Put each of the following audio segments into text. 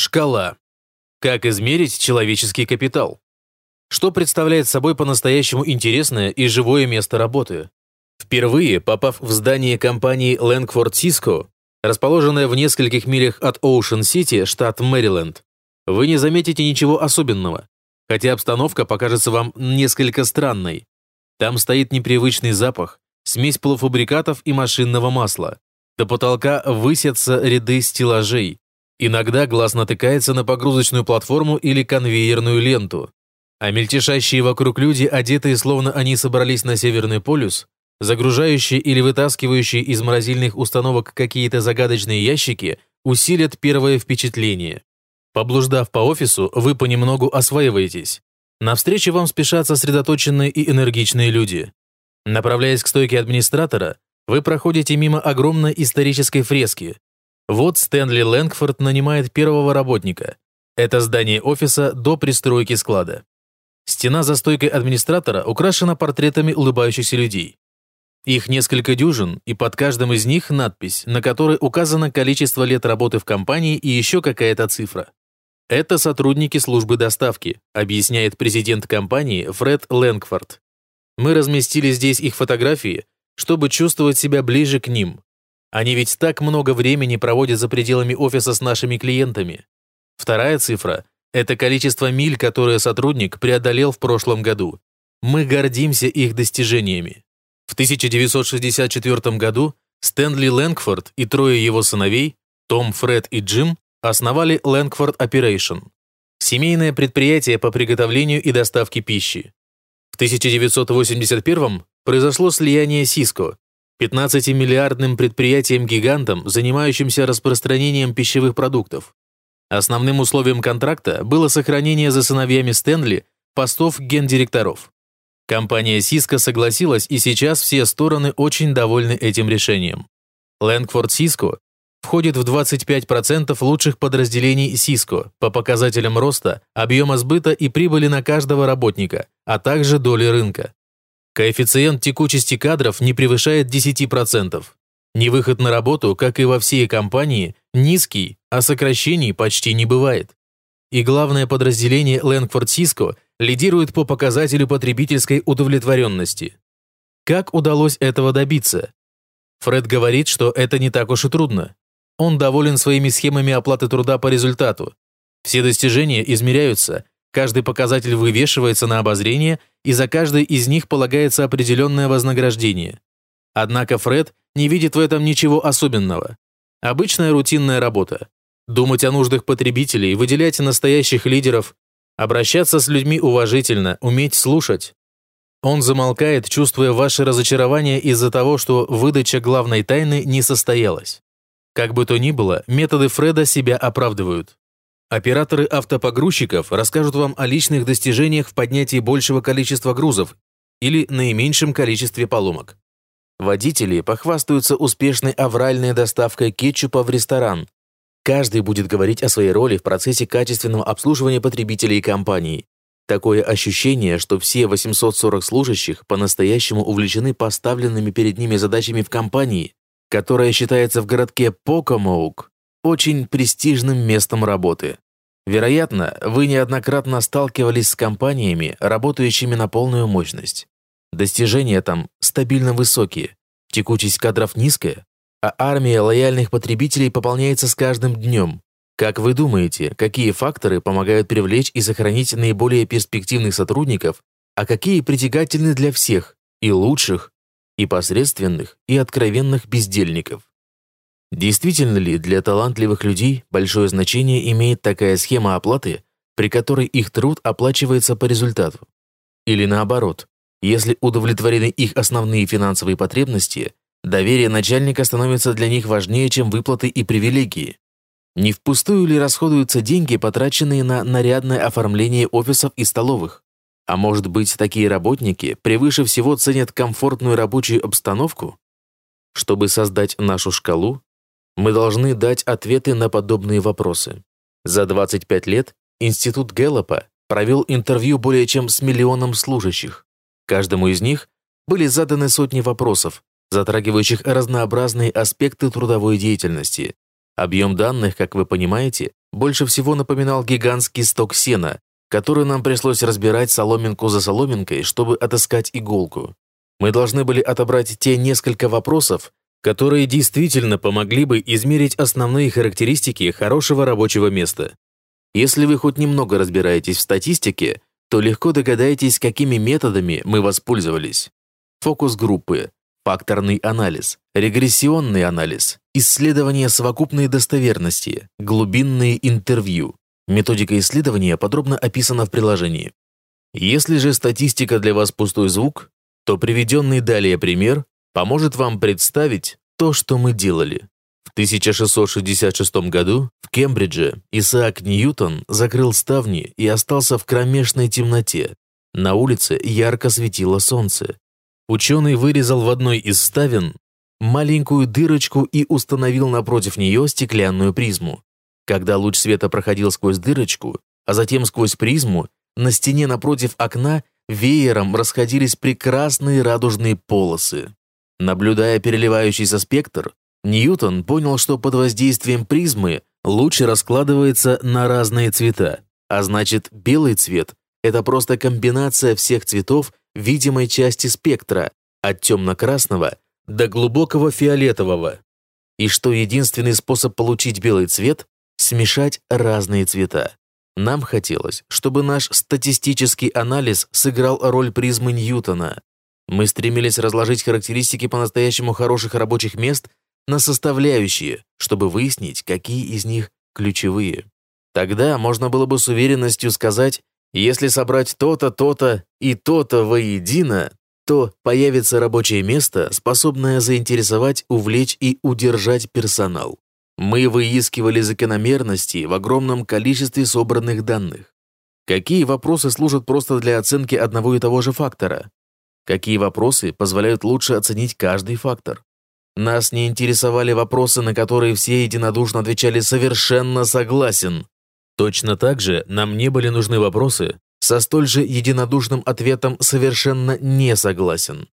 Шкала. Как измерить человеческий капитал? Что представляет собой по-настоящему интересное и живое место работы? Впервые попав в здание компании Langford Cisco, расположенное в нескольких милях от Оушен-Сити, штат Мэриленд, вы не заметите ничего особенного, хотя обстановка покажется вам несколько странной. Там стоит непривычный запах, смесь полуфабрикатов и машинного масла. До потолка высятся ряды стеллажей. Иногда глаз натыкается на погрузочную платформу или конвейерную ленту. А мельтешащие вокруг люди, одетые словно они собрались на Северный полюс, загружающие или вытаскивающие из морозильных установок какие-то загадочные ящики, усилят первое впечатление. Поблуждав по офису, вы понемногу осваиваетесь. Навстречу вам спешат сосредоточенные и энергичные люди. Направляясь к стойке администратора, вы проходите мимо огромной исторической фрески. Вот Стэнли Лэнгфорд нанимает первого работника. Это здание офиса до пристройки склада. Стена за стойкой администратора украшена портретами улыбающихся людей. Их несколько дюжин, и под каждым из них надпись, на которой указано количество лет работы в компании и еще какая-то цифра. Это сотрудники службы доставки, объясняет президент компании Фред Лэнгфорд. Мы разместили здесь их фотографии, чтобы чувствовать себя ближе к ним. Они ведь так много времени проводят за пределами офиса с нашими клиентами. Вторая цифра – это количество миль, которые сотрудник преодолел в прошлом году. Мы гордимся их достижениями. В 1964 году Стэнли Лэнгфорд и трое его сыновей, Том, Фред и Джим, основали Langford Operation – семейное предприятие по приготовлению и доставке пищи. В 1981 произошло слияние Cisco, 15-миллиардным предприятием-гигантом, занимающимся распространением пищевых продуктов. Основным условием контракта было сохранение за сыновьями Стэнли постов гендиректоров. Компания Cisco согласилась, и сейчас все стороны очень довольны этим решением. Langford Cisco входит в 25% лучших подразделений Cisco по показателям роста, объема сбыта и прибыли на каждого работника, а также доли рынка. Коэффициент текучести кадров не превышает 10%. Невыход на работу, как и во всей компании, низкий, а сокращений почти не бывает. И главное подразделение Langford Cisco лидирует по показателю потребительской удовлетворенности. Как удалось этого добиться? Фред говорит, что это не так уж и трудно. Он доволен своими схемами оплаты труда по результату. Все достижения измеряются, каждый показатель вывешивается на обозрение, и за каждый из них полагается определенное вознаграждение. Однако Фред не видит в этом ничего особенного. Обычная рутинная работа. Думать о нуждах потребителей, выделять настоящих лидеров, обращаться с людьми уважительно, уметь слушать. Он замолкает, чувствуя ваше разочарование из-за того, что выдача главной тайны не состоялась. Как бы то ни было, методы Фреда себя оправдывают. Операторы автопогрузчиков расскажут вам о личных достижениях в поднятии большего количества грузов или наименьшем количестве поломок. Водители похвастаются успешной авральной доставкой кетчупа в ресторан. Каждый будет говорить о своей роли в процессе качественного обслуживания потребителей и компаний. Такое ощущение, что все 840 служащих по-настоящему увлечены поставленными перед ними задачами в компании которая считается в городке Покомоук очень престижным местом работы. Вероятно, вы неоднократно сталкивались с компаниями, работающими на полную мощность. Достижения там стабильно высокие, текучесть кадров низкая, а армия лояльных потребителей пополняется с каждым днем. Как вы думаете, какие факторы помогают привлечь и сохранить наиболее перспективных сотрудников, а какие притягательны для всех, и лучших, и посредственных, и откровенных бездельников. Действительно ли для талантливых людей большое значение имеет такая схема оплаты, при которой их труд оплачивается по результату? Или наоборот, если удовлетворены их основные финансовые потребности, доверие начальника становится для них важнее, чем выплаты и привилегии? Не впустую ли расходуются деньги, потраченные на нарядное оформление офисов и столовых? А может быть, такие работники превыше всего ценят комфортную рабочую обстановку? Чтобы создать нашу шкалу, мы должны дать ответы на подобные вопросы. За 25 лет Институт Гэллопа провел интервью более чем с миллионом служащих. Каждому из них были заданы сотни вопросов, затрагивающих разнообразные аспекты трудовой деятельности. Объем данных, как вы понимаете, больше всего напоминал гигантский сток сена, который нам пришлось разбирать соломинку за соломинкой, чтобы отыскать иголку. Мы должны были отобрать те несколько вопросов, которые действительно помогли бы измерить основные характеристики хорошего рабочего места. Если вы хоть немного разбираетесь в статистике, то легко догадаетесь, какими методами мы воспользовались. Фокус-группы, факторный анализ, регрессионный анализ, исследование совокупной достоверности, глубинные интервью. Методика исследования подробно описана в приложении. Если же статистика для вас пустой звук, то приведенный далее пример поможет вам представить то, что мы делали. В 1666 году в Кембридже Исаак Ньютон закрыл ставни и остался в кромешной темноте. На улице ярко светило солнце. Ученый вырезал в одной из ставен маленькую дырочку и установил напротив нее стеклянную призму. Когда луч света проходил сквозь дырочку, а затем сквозь призму, на стене напротив окна веером расходились прекрасные радужные полосы. Наблюдая переливающийся спектр, Ньютон понял, что под воздействием призмы луч раскладывается на разные цвета, а значит белый цвет – это просто комбинация всех цветов видимой части спектра, от темно-красного до глубокого фиолетового, и что единственный способ получить белый цвет – смешать разные цвета. Нам хотелось, чтобы наш статистический анализ сыграл роль призмы Ньютона. Мы стремились разложить характеристики по-настоящему хороших рабочих мест на составляющие, чтобы выяснить, какие из них ключевые. Тогда можно было бы с уверенностью сказать, если собрать то-то, то-то и то-то воедино, то появится рабочее место, способное заинтересовать, увлечь и удержать персонал. Мы выискивали закономерности в огромном количестве собранных данных. Какие вопросы служат просто для оценки одного и того же фактора? Какие вопросы позволяют лучше оценить каждый фактор? Нас не интересовали вопросы, на которые все единодушно отвечали «совершенно согласен», Точно так же нам не были нужны вопросы со столь же единодушным ответом «совершенно не согласен».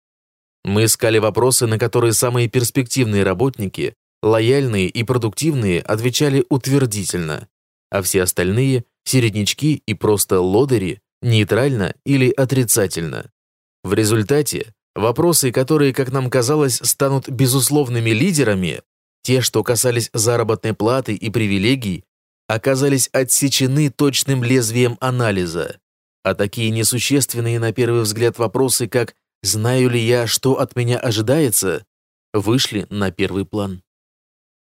Мы искали вопросы, на которые самые перспективные работники, лояльные и продуктивные, отвечали утвердительно, а все остальные, середнячки и просто лодыри, нейтрально или отрицательно. В результате вопросы, которые, как нам казалось, станут безусловными лидерами, те, что касались заработной платы и привилегий, оказались отсечены точным лезвием анализа, а такие несущественные на первый взгляд вопросы, как «знаю ли я, что от меня ожидается», вышли на первый план.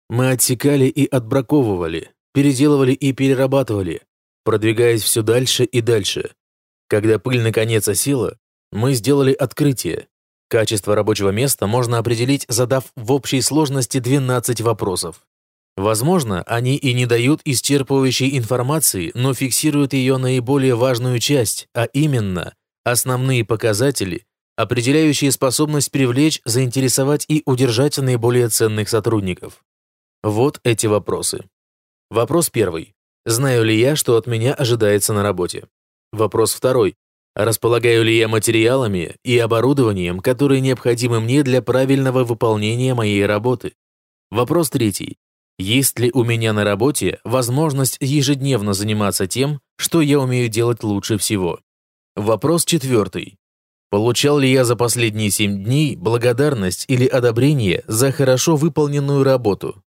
Мы отсекали и отбраковывали, переделывали и перерабатывали, продвигаясь все дальше и дальше. Когда пыль наконец осела, мы сделали открытие. Качество рабочего места можно определить, задав в общей сложности 12 вопросов. Возможно, они и не дают исчерпывающей информации, но фиксируют ее наиболее важную часть, а именно основные показатели, определяющие способность привлечь, заинтересовать и удержать наиболее ценных сотрудников. Вот эти вопросы. Вопрос первый. Знаю ли я, что от меня ожидается на работе? Вопрос второй. Располагаю ли я материалами и оборудованием, которые необходимы мне для правильного выполнения моей работы? Вопрос третий. Есть ли у меня на работе возможность ежедневно заниматься тем, что я умею делать лучше всего? Вопрос четвертый. Получал ли я за последние семь дней благодарность или одобрение за хорошо выполненную работу?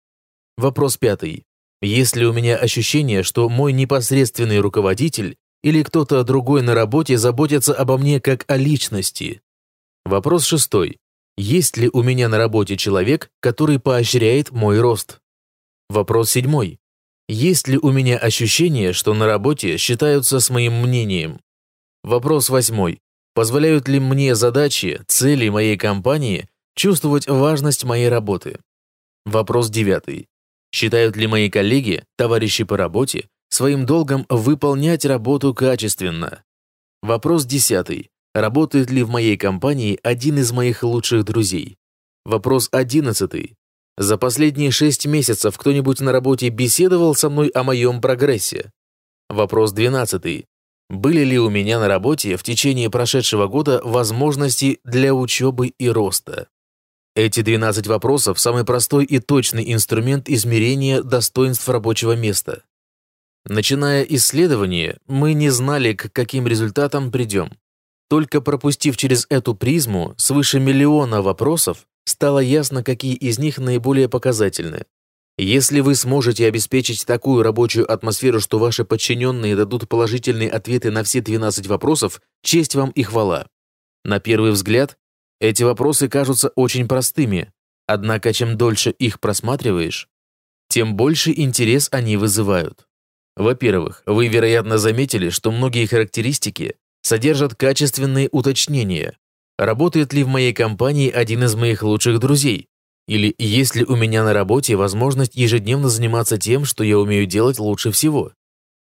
Вопрос пятый. Есть ли у меня ощущение, что мой непосредственный руководитель или кто-то другой на работе заботится обо мне как о личности? Вопрос шестой. Есть ли у меня на работе человек, который поощряет мой рост? Вопрос седьмой. Есть ли у меня ощущение, что на работе считаются с моим мнением? Вопрос восьмой. Позволяют ли мне задачи, цели моей компании чувствовать важность моей работы? Вопрос девятый. Считают ли мои коллеги, товарищи по работе, своим долгом выполнять работу качественно? Вопрос десятый. Работает ли в моей компании один из моих лучших друзей? Вопрос одиннадцатый. За последние шесть месяцев кто-нибудь на работе беседовал со мной о моем прогрессе? Вопрос двенадцатый. Были ли у меня на работе в течение прошедшего года возможности для учебы и роста? Эти 12 вопросов – самый простой и точный инструмент измерения достоинств рабочего места. Начиная исследование, мы не знали, к каким результатам придем. Только пропустив через эту призму свыше миллиона вопросов, стало ясно, какие из них наиболее показательны. Если вы сможете обеспечить такую рабочую атмосферу, что ваши подчиненные дадут положительные ответы на все 12 вопросов, честь вам и хвала. На первый взгляд, эти вопросы кажутся очень простыми, однако чем дольше их просматриваешь, тем больше интерес они вызывают. Во-первых, вы, вероятно, заметили, что многие характеристики содержат качественные уточнения. Работает ли в моей компании один из моих лучших друзей? Или есть ли у меня на работе возможность ежедневно заниматься тем, что я умею делать лучше всего?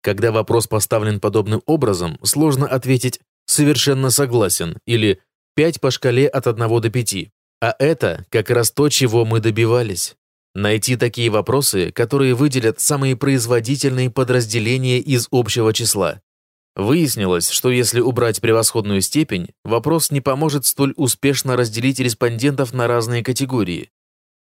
Когда вопрос поставлен подобным образом, сложно ответить «совершенно согласен» или «пять по шкале от 1 до 5». А это как раз то, чего мы добивались. Найти такие вопросы, которые выделят самые производительные подразделения из общего числа. Выяснилось, что если убрать превосходную степень, вопрос не поможет столь успешно разделить респондентов на разные категории.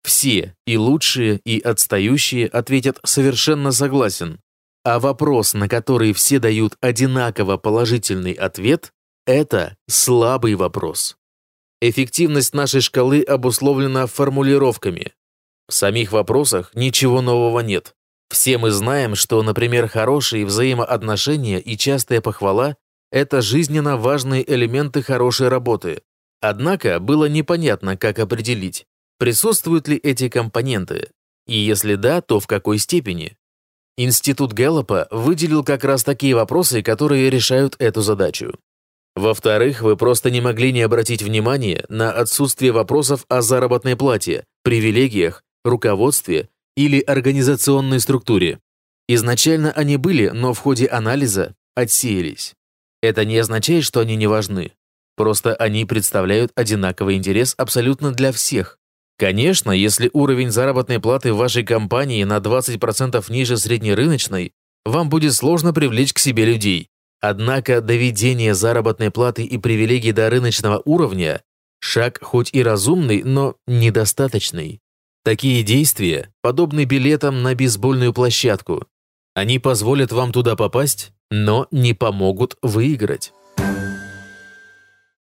Все, и лучшие, и отстающие, ответят «совершенно согласен», а вопрос, на который все дают одинаково положительный ответ, это слабый вопрос. Эффективность нашей шкалы обусловлена формулировками, в самих вопросах ничего нового нет. Все мы знаем, что, например, хорошие взаимоотношения и частая похвала – это жизненно важные элементы хорошей работы. Однако было непонятно, как определить, присутствуют ли эти компоненты, и если да, то в какой степени. Институт Гэллопа выделил как раз такие вопросы, которые решают эту задачу. Во-вторых, вы просто не могли не обратить внимание на отсутствие вопросов о заработной плате, привилегиях руководстве или организационной структуре. Изначально они были, но в ходе анализа отсеялись. Это не означает, что они не важны. Просто они представляют одинаковый интерес абсолютно для всех. Конечно, если уровень заработной платы в вашей компании на 20% ниже среднерыночной, вам будет сложно привлечь к себе людей. Однако доведение заработной платы и привилегий до рыночного уровня – шаг хоть и разумный, но недостаточный. Такие действия подобны билетам на бейсбольную площадку. Они позволят вам туда попасть, но не помогут выиграть.